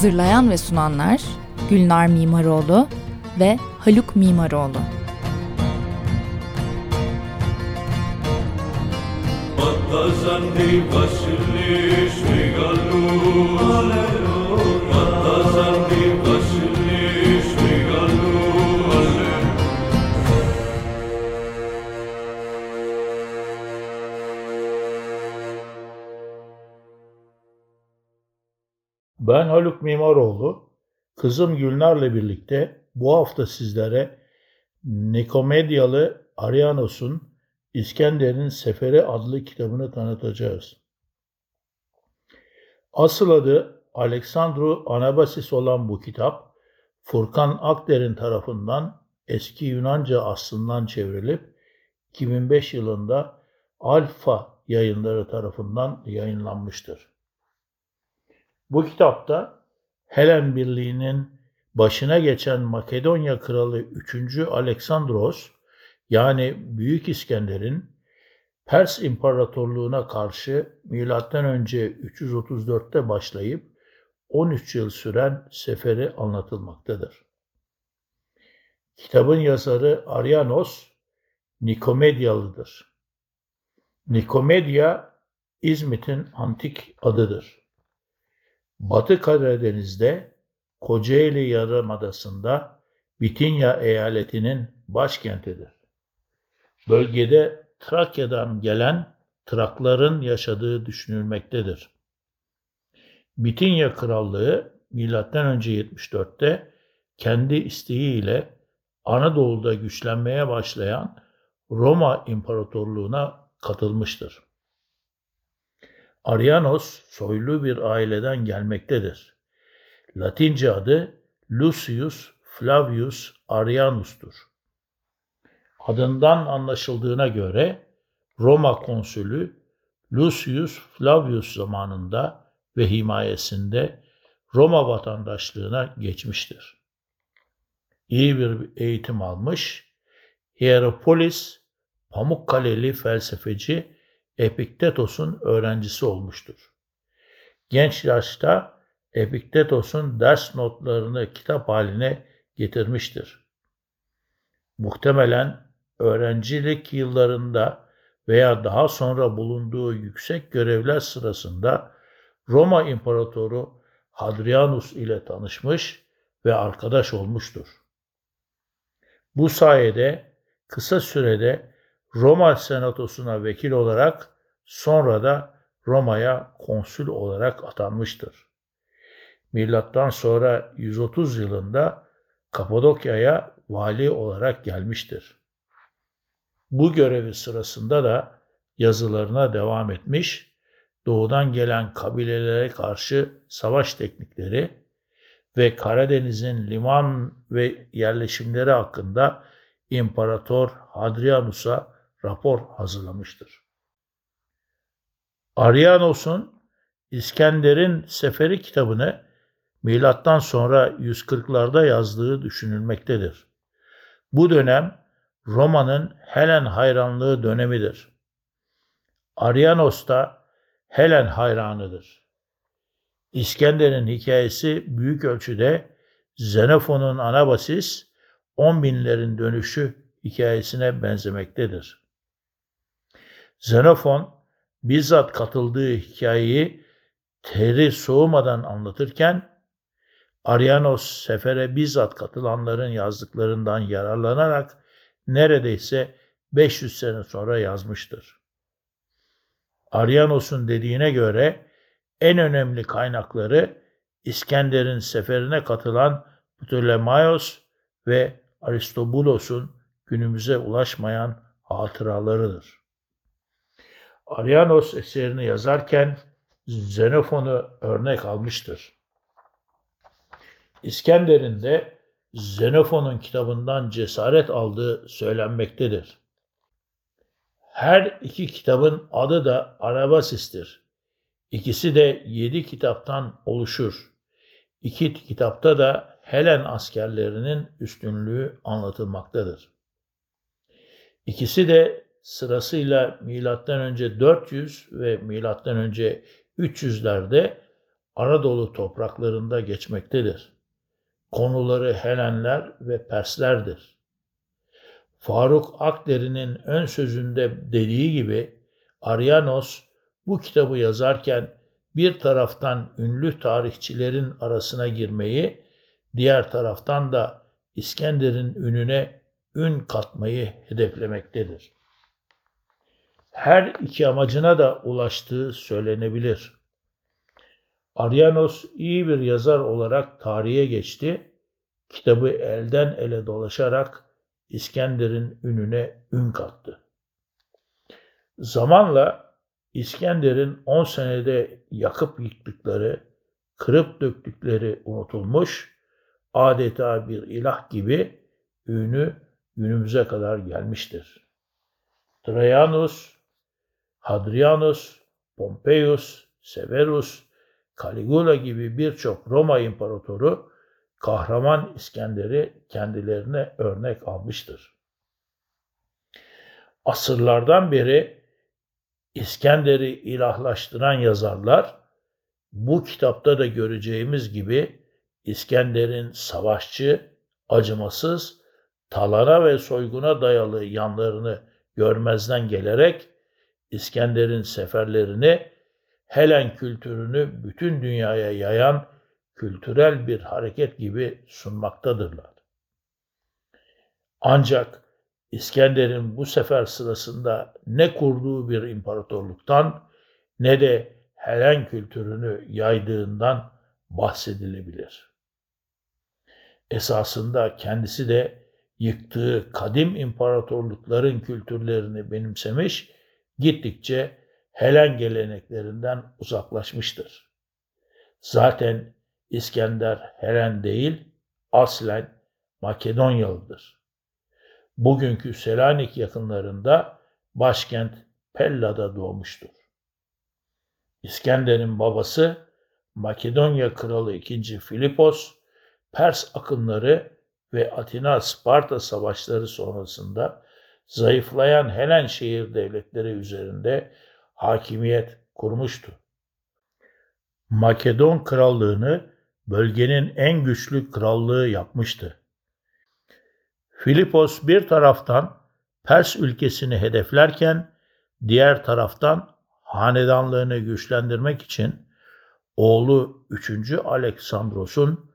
Hazırlayan ve sunanlar Gülnar Mimaroğlu ve Haluk Mimaroğlu. Battazandi Vasili Ben Haluk Mimaroğlu. Kızım Gülnar'la birlikte bu hafta sizlere Nikomedyalı Arianos'un İskender'in Seferi adlı kitabını tanıtacağız. Asıl adı Alexandru Anabasis olan bu kitap, Furkan Akder'in tarafından eski Yunanca aslından çevrilip 2005 yılında Alfa yayınları tarafından yayınlanmıştır. Bu kitapta Helen Birliği'nin başına geçen Makedonya kralı 3. Aleksandros yani Büyük İskender'in Pers İmparatorluğu'na karşı M.Ö. 334'te başlayıp 13 yıl süren seferi anlatılmaktadır. Kitabın yazarı Arianos Nikomedyalıdır. Nikomedya İzmit'in antik adıdır. Batı Karadeniz'de Kocaeli Yarımadası'nda Bitinya eyaletinin başkentidir. Bölgede Trakya'dan gelen Trakların yaşadığı düşünülmektedir. Bitinya Krallığı M.Ö. 74'te kendi isteğiyle Anadolu'da güçlenmeye başlayan Roma İmparatorluğu'na katılmıştır. Arianos soylu bir aileden gelmektedir. Latince adı Lucius Flavius Arianus'tur. Adından anlaşıldığına göre Roma konsülü Lucius Flavius zamanında ve himayesinde Roma vatandaşlığına geçmiştir. İyi bir eğitim almış, Hieropolis, Pamukkale'li felsefeci Epiktetos'un öğrencisi olmuştur. Genç yaşta Epiktetos'un ders notlarını kitap haline getirmiştir. Muhtemelen öğrencilik yıllarında veya daha sonra bulunduğu yüksek görevler sırasında Roma İmparatoru Hadrianus ile tanışmış ve arkadaş olmuştur. Bu sayede kısa sürede Roma Senatosu'na vekil olarak sonra da Roma'ya konsül olarak atanmıştır. Milattan sonra 130 yılında Kapadokya'ya vali olarak gelmiştir. Bu görevi sırasında da yazılarına devam etmiş, doğudan gelen kabilelere karşı savaş teknikleri ve Karadeniz'in liman ve yerleşimleri hakkında İmparator Hadrianus'a rapor hazırlamıştır. Arianos'un İskender'in Seferi kitabını milattan sonra 140'larda yazdığı düşünülmektedir. Bu dönem Roma'nın Helen hayranlığı dönemidir. Arianos da Helen hayranıdır. İskender'in hikayesi büyük ölçüde Xenofon'un Anabasis, on binlerin dönüşü hikayesine benzemektedir. Xenofon bizzat katıldığı hikayeyi teri soğumadan anlatırken Arianos sefere bizzat katılanların yazdıklarından yararlanarak neredeyse 500 sene sonra yazmıştır. Arianos'un dediğine göre en önemli kaynakları İskender'in seferine katılan Ptolemaios ve Aristobulos'un günümüze ulaşmayan hatıralarıdır. Arianos eserini yazarken Xenofon'u örnek almıştır. İskender'in de Xenofon'un kitabından cesaret aldığı söylenmektedir. Her iki kitabın adı da Arabasis'tir. İkisi de yedi kitaptan oluşur. İki kitapta da Helen askerlerinin üstünlüğü anlatılmaktadır. İkisi de sırasıyla milattan önce 400 ve milattan önce 300'lerde Anadolu topraklarında geçmektedir. Konuları Helenler ve Perslerdir. Faruk Akderi'nin ön sözünde dediği gibi Arianos bu kitabı yazarken bir taraftan ünlü tarihçilerin arasına girmeyi, diğer taraftan da İskender'in ününe ün katmayı hedeflemektedir. Her iki amacına da ulaştığı söylenebilir. Arianos iyi bir yazar olarak tarihe geçti. Kitabı elden ele dolaşarak İskender'in ününe ün kattı. Zamanla İskender'in 10 senede yakıp yıktıkları, kırıp döktükleri unutulmuş, adeta bir ilah gibi ünü günümüze kadar gelmiştir. Trajanus, Hadrianus, Pompeius, Severus, Caligula gibi birçok Roma imparatoru kahraman İskender'i kendilerine örnek almıştır. Asırlardan beri İskender'i ilahlaştıran yazarlar bu kitapta da göreceğimiz gibi İskender'in savaşçı, acımasız, talana ve soyguna dayalı yanlarını görmezden gelerek İskender'in seferlerini Helen kültürünü bütün dünyaya yayan kültürel bir hareket gibi sunmaktadırlar. Ancak İskender'in bu sefer sırasında ne kurduğu bir imparatorluktan ne de Helen kültürünü yaydığından bahsedilebilir. Esasında kendisi de yıktığı kadim imparatorlukların kültürlerini benimsemiş, gittikçe Helen geleneklerinden uzaklaşmıştır. Zaten İskender Helen değil, aslen Makedonyalıdır. Bugünkü Selanik yakınlarında başkent Pella'da doğmuştur. İskender'in babası Makedonya kralı 2. Filipos, Pers akınları ve Atina-Sparta savaşları sonrasında zayıflayan Helen şehir devletleri üzerinde hakimiyet kurmuştu. Makedon krallığını bölgenin en güçlü krallığı yapmıştı. Filipos bir taraftan Pers ülkesini hedeflerken diğer taraftan hanedanlığını güçlendirmek için oğlu 3. Aleksandros'un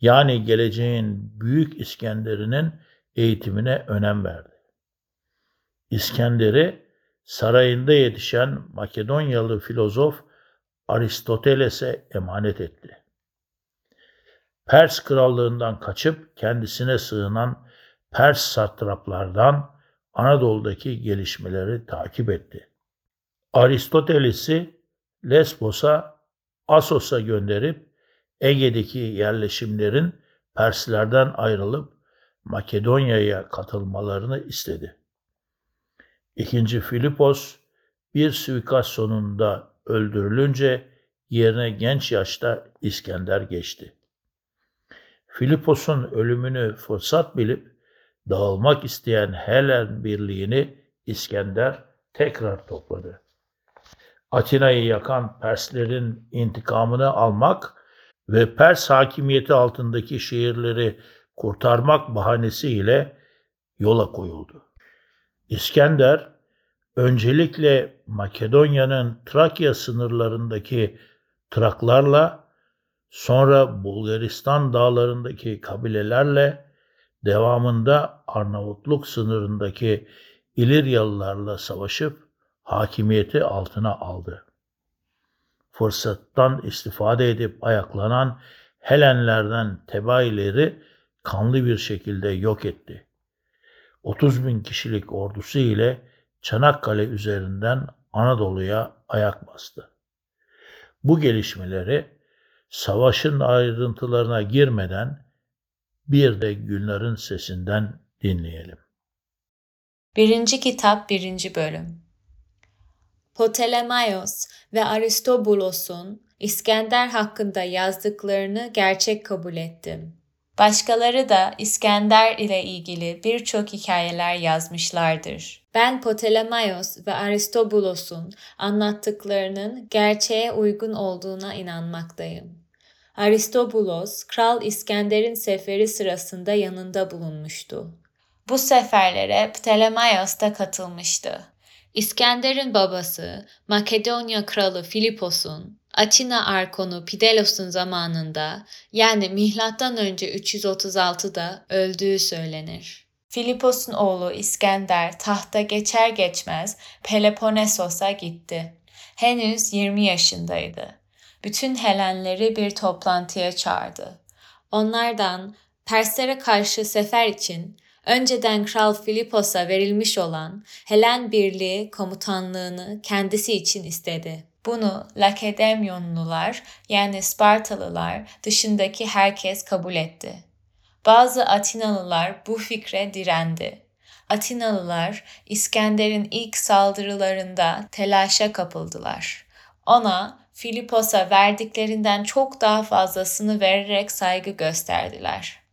yani geleceğin Büyük İskender'inin eğitimine önem verdi. İskender'i sarayında yetişen Makedonyalı filozof Aristoteles'e emanet etti. Pers krallığından kaçıp kendisine sığınan Pers satraplardan Anadolu'daki gelişmeleri takip etti. Aristoteles'i Lesbos'a, Asos'a gönderip Ege'deki yerleşimlerin Perslerden ayrılıp Makedonya'ya katılmalarını istedi. İkinci Filipos bir suikast sonunda öldürülünce yerine genç yaşta İskender geçti. Filipos'un ölümünü fırsat bilip dağılmak isteyen Helen birliğini İskender tekrar topladı. Atina'yı yakan Perslerin intikamını almak ve Pers hakimiyeti altındaki şehirleri kurtarmak bahanesiyle yola koyuldu. İskender öncelikle Makedonya'nın Trakya sınırlarındaki Traklarla sonra Bulgaristan dağlarındaki kabilelerle devamında Arnavutluk sınırındaki İliryalılarla savaşıp hakimiyeti altına aldı. Fırsattan istifade edip ayaklanan Helenlerden tebaileri kanlı bir şekilde yok etti. 30 bin kişilik ordusu ile Çanakkale üzerinden Anadolu'ya ayak bastı. Bu gelişmeleri savaşın ayrıntılarına girmeden bir de Gülnar'ın sesinden dinleyelim. Birinci kitap birinci bölüm Ptolemaios ve Aristobulos'un İskender hakkında yazdıklarını gerçek kabul ettim. Başkaları da İskender ile ilgili birçok hikayeler yazmışlardır. Ben Ptolemaios ve Aristobulos'un anlattıklarının gerçeğe uygun olduğuna inanmaktayım. Aristobulos, Kral İskender'in seferi sırasında yanında bulunmuştu. Bu seferlere Ptolemaios da katılmıştı. İskender'in babası Makedonya kralı Filipos'un Atina arkonu Pidelos'un zamanında yani milattan önce 336'da öldüğü söylenir. Filipos'un oğlu İskender tahta geçer geçmez Peloponnesos'a gitti. Henüz 20 yaşındaydı. Bütün Helenleri bir toplantıya çağırdı. Onlardan Perslere karşı sefer için önceden Kral Filipos'a verilmiş olan Helen Birliği komutanlığını kendisi için istedi. Bunu Lakedemyonlular yani Spartalılar dışındaki herkes kabul etti. Bazı Atinalılar bu fikre direndi. Atinalılar İskender'in ilk saldırılarında telaşa kapıldılar. Ona Filipos'a verdiklerinden çok daha fazlasını vererek saygı gösterdiler.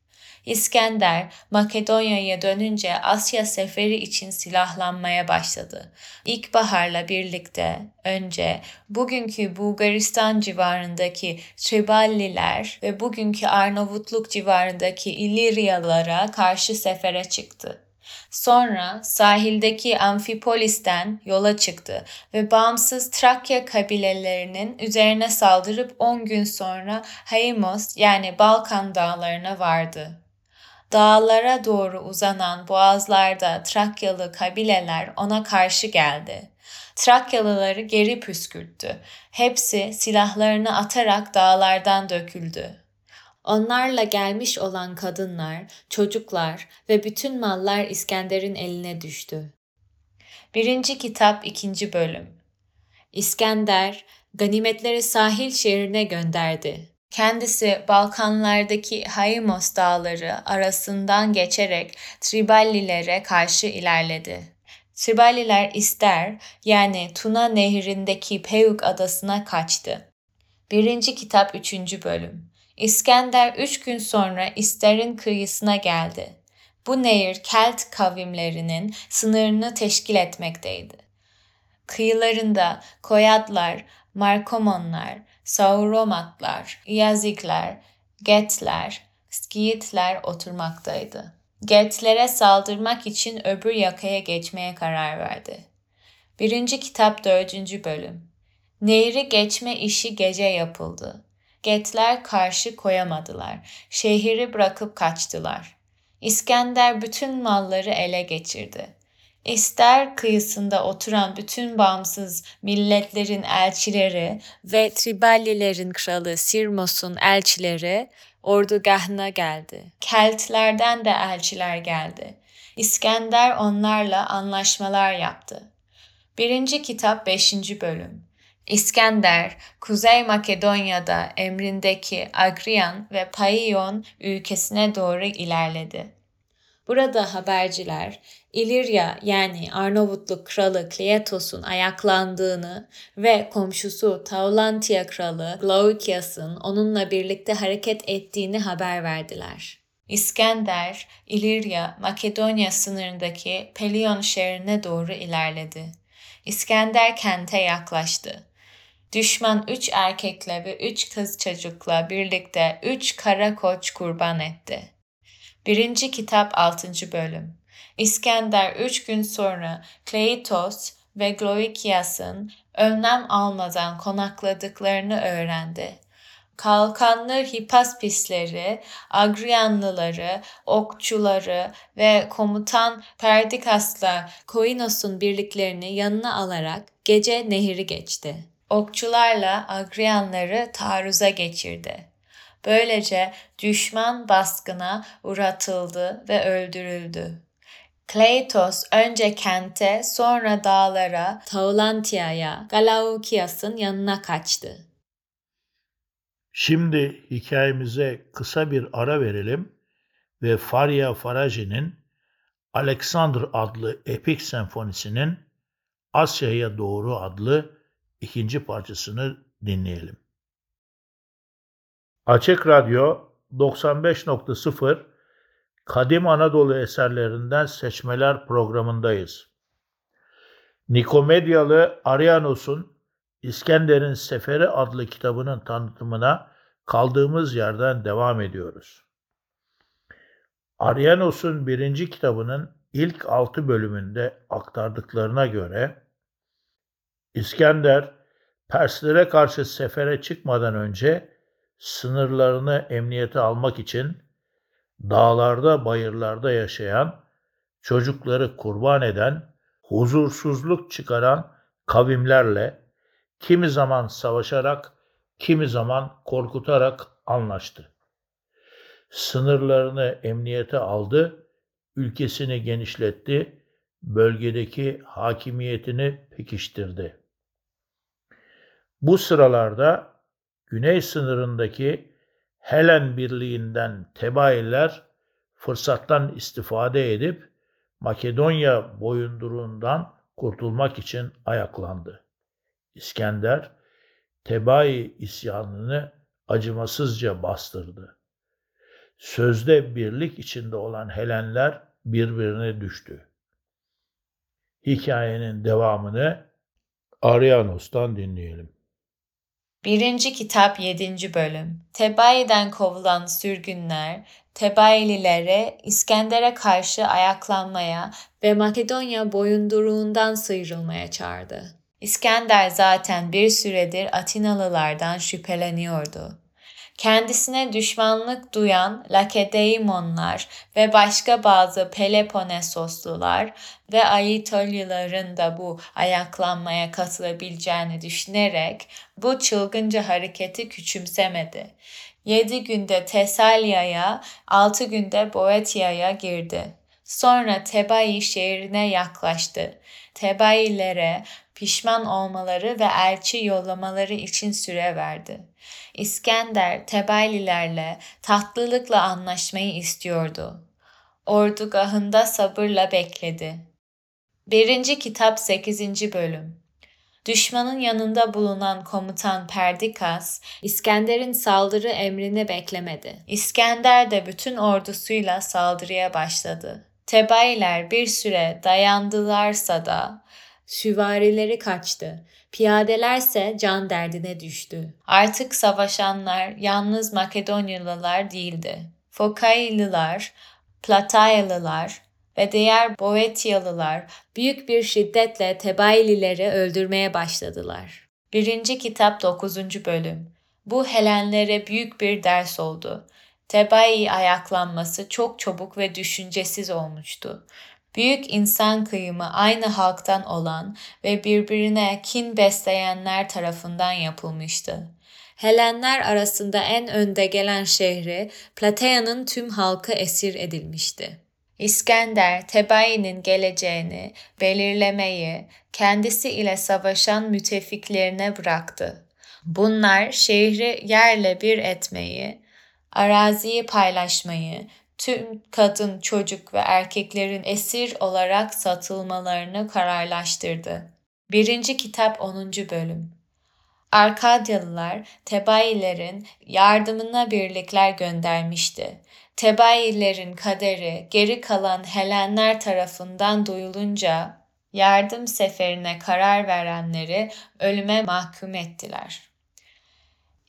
İskender Makedonya'ya dönünce Asya seferi için silahlanmaya başladı. İlkbaharla birlikte önce bugünkü Bulgaristan civarındaki Triballiler ve bugünkü Arnavutluk civarındaki İliryalılara karşı sefere çıktı. Sonra sahildeki Amfipolis'ten yola çıktı ve bağımsız Trakya kabilelerinin üzerine saldırıp 10 gün sonra Haimos yani Balkan dağlarına vardı. Dağlara doğru uzanan boğazlarda Trakyalı kabileler ona karşı geldi. Trakyalıları geri püskürttü. Hepsi silahlarını atarak dağlardan döküldü. Onlarla gelmiş olan kadınlar, çocuklar ve bütün mallar İskender'in eline düştü. Birinci kitap ikinci bölüm İskender ganimetleri sahil şehrine gönderdi. Kendisi Balkanlardaki Haimos dağları arasından geçerek Triballilere karşı ilerledi. Triballiler ister yani Tuna nehrindeki Peuk adasına kaçtı. Birinci kitap üçüncü bölüm İskender üç gün sonra İster'in kıyısına geldi. Bu nehir Kelt kavimlerinin sınırını teşkil etmekteydi. Kıyılarında Koyatlar, Markomonlar, Sauromatlar, Yazikler, Getler, Skiyitler oturmaktaydı. Getlere saldırmak için öbür yakaya geçmeye karar verdi. Birinci kitap dördüncü bölüm. Nehri geçme işi gece yapıldı. Getler karşı koyamadılar. Şehri bırakıp kaçtılar. İskender bütün malları ele geçirdi. İster kıyısında oturan bütün bağımsız milletlerin elçileri ve Triballilerin kralı Sirmos'un elçileri ordugahına geldi. Keltlerden de elçiler geldi. İskender onlarla anlaşmalar yaptı. Birinci kitap 5. bölüm İskender, Kuzey Makedonya'da emrindeki Agrian ve Paion ülkesine doğru ilerledi. Burada haberciler İlirya yani Arnavutluk kralı Kleatos'un ayaklandığını ve komşusu Taulantia kralı Glaukias'ın onunla birlikte hareket ettiğini haber verdiler. İskender, İlirya, Makedonya sınırındaki Pelion şehrine doğru ilerledi. İskender kente yaklaştı. Düşman üç erkekle ve üç kız çocukla birlikte üç kara koç kurban etti. Birinci kitap 6. bölüm İskender üç gün sonra Kleitos ve Gloikias'ın önlem almadan konakladıklarını öğrendi. Kalkanlı Hipaspisleri, Agrianlıları, okçuları ve komutan Perdikas'la Koinos'un birliklerini yanına alarak gece nehri geçti. Okçularla Agrianları taarruza geçirdi. Böylece düşman baskına uğratıldı ve öldürüldü. Kleitos önce kente sonra dağlara, Taulantia'ya, Galaukias'ın yanına kaçtı. Şimdi hikayemize kısa bir ara verelim ve Faria Faraji'nin Alexander adlı epik senfonisinin Asya'ya Doğru adlı ikinci parçasını dinleyelim. Açık Radyo 95.0 Kadim Anadolu eserlerinden seçmeler programındayız. Nikomedyalı Arianos'un İskender'in Seferi adlı kitabının tanıtımına kaldığımız yerden devam ediyoruz. Arianos'un birinci kitabının ilk altı bölümünde aktardıklarına göre İskender Perslere karşı sefere çıkmadan önce sınırlarını emniyete almak için dağlarda bayırlarda yaşayan, çocukları kurban eden, huzursuzluk çıkaran kavimlerle kimi zaman savaşarak, kimi zaman korkutarak anlaştı. Sınırlarını emniyete aldı, ülkesini genişletti, bölgedeki hakimiyetini pekiştirdi. Bu sıralarda güney sınırındaki Helen Birliği'nden Tebailer fırsattan istifade edip Makedonya boyunduruğundan kurtulmak için ayaklandı. İskender Tebai isyanını acımasızca bastırdı. Sözde birlik içinde olan Helenler birbirine düştü. Hikayenin devamını Arianos'tan dinleyelim. Birinci kitap 7. bölüm Tebai'den kovulan sürgünler, Tebaililere İskender'e karşı ayaklanmaya ve Makedonya boyunduruğundan sıyrılmaya çağırdı. İskender zaten bir süredir Atinalılardan şüpheleniyordu kendisine düşmanlık duyan Lakedeimonlar ve başka bazı Peloponnesoslular ve Aitolyaların da bu ayaklanmaya katılabileceğini düşünerek bu çılgınca hareketi küçümsemedi. Yedi günde Tesalya'ya, altı günde Boetia'ya girdi. Sonra Tebai şehrine yaklaştı. Tebailere pişman olmaları ve elçi yollamaları için süre verdi. İskender Tebaylilerle tatlılıkla anlaşmayı istiyordu. Ordugahında sabırla bekledi. Birinci Kitap 8. Bölüm Düşmanın yanında bulunan komutan Perdikas, İskender'in saldırı emrini beklemedi. İskender de bütün ordusuyla saldırıya başladı. Tebayler bir süre dayandılarsa da süvarileri kaçtı. Piyadelerse can derdine düştü. Artık savaşanlar yalnız Makedonyalılar değildi. Fokaylılar, Platayalılar ve diğer Boetyalılar büyük bir şiddetle Tebaylileri öldürmeye başladılar. 1. Kitap 9. Bölüm Bu Helenlere büyük bir ders oldu. Tebai ayaklanması çok çabuk ve düşüncesiz olmuştu büyük insan kıyımı aynı halktan olan ve birbirine kin besleyenler tarafından yapılmıştı. Helenler arasında en önde gelen şehri Platea'nın tüm halkı esir edilmişti. İskender, Tebai'nin geleceğini belirlemeyi kendisi ile savaşan müttefiklerine bıraktı. Bunlar şehri yerle bir etmeyi, araziyi paylaşmayı tüm kadın, çocuk ve erkeklerin esir olarak satılmalarını kararlaştırdı. 1. Kitap 10. Bölüm Arkadyalılar Tebailerin yardımına birlikler göndermişti. Tebailerin kaderi geri kalan Helenler tarafından duyulunca yardım seferine karar verenleri ölüme mahkum ettiler.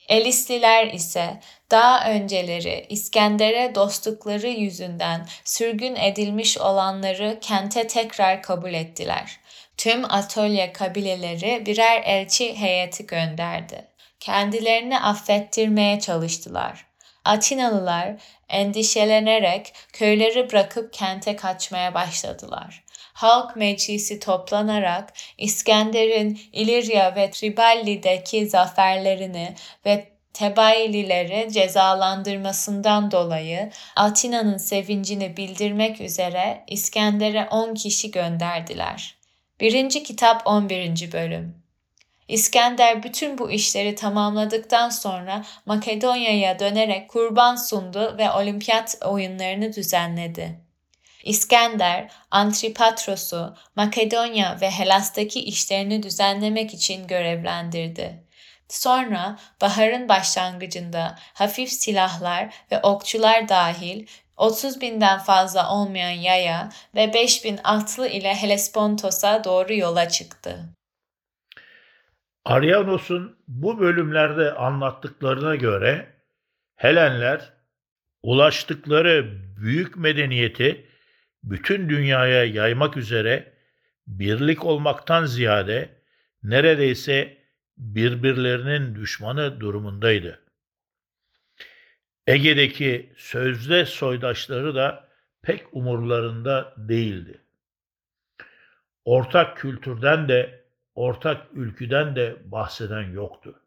Elisliler ise daha önceleri İskender'e dostlukları yüzünden sürgün edilmiş olanları kente tekrar kabul ettiler. Tüm Atölye kabileleri birer elçi heyeti gönderdi. Kendilerini affettirmeye çalıştılar. Atinalılar endişelenerek köyleri bırakıp kente kaçmaya başladılar halk meclisi toplanarak İskender'in İlirya ve Triballi'deki zaferlerini ve Tebailileri cezalandırmasından dolayı Atina'nın sevincini bildirmek üzere İskender'e 10 kişi gönderdiler. 1. Kitap 11. Bölüm İskender bütün bu işleri tamamladıktan sonra Makedonya'ya dönerek kurban sundu ve olimpiyat oyunlarını düzenledi. İskender, Antipatros'u Makedonya ve Helas'taki işlerini düzenlemek için görevlendirdi. Sonra baharın başlangıcında hafif silahlar ve okçular dahil 30 binden fazla olmayan yaya ve 5 bin atlı ile Helespontos'a doğru yola çıktı. Arianos'un bu bölümlerde anlattıklarına göre Helenler ulaştıkları büyük medeniyeti bütün dünyaya yaymak üzere birlik olmaktan ziyade neredeyse birbirlerinin düşmanı durumundaydı. Ege'deki sözde soydaşları da pek umurlarında değildi. Ortak kültürden de ortak ülküden de bahseden yoktu.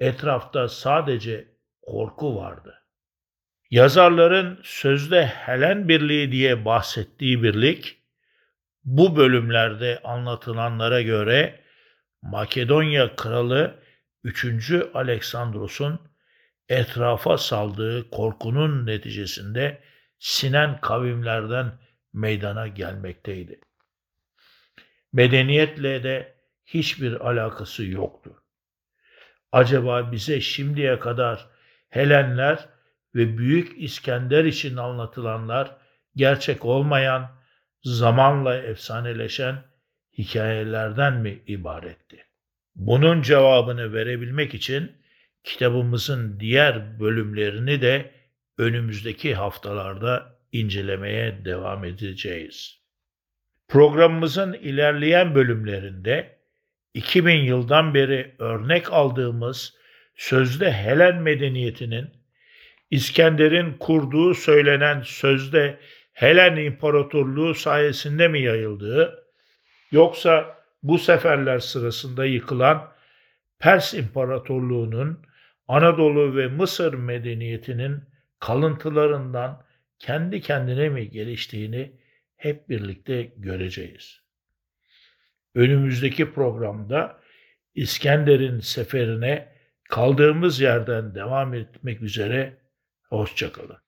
Etrafta sadece korku vardı. Yazarların sözde Helen Birliği diye bahsettiği birlik, bu bölümlerde anlatılanlara göre Makedonya kralı 3. Aleksandros'un etrafa saldığı korkunun neticesinde sinen kavimlerden meydana gelmekteydi. Medeniyetle de hiçbir alakası yoktu. Acaba bize şimdiye kadar Helenler ve Büyük İskender için anlatılanlar gerçek olmayan, zamanla efsaneleşen hikayelerden mi ibaretti? Bunun cevabını verebilmek için kitabımızın diğer bölümlerini de önümüzdeki haftalarda incelemeye devam edeceğiz. Programımızın ilerleyen bölümlerinde 2000 yıldan beri örnek aldığımız sözde Helen medeniyetinin İskender'in kurduğu söylenen sözde Helen İmparatorluğu sayesinde mi yayıldığı yoksa bu seferler sırasında yıkılan Pers İmparatorluğu'nun Anadolu ve Mısır medeniyetinin kalıntılarından kendi kendine mi geliştiğini hep birlikte göreceğiz. Önümüzdeki programda İskender'in seferine kaldığımız yerden devam etmek üzere hoşçakalın.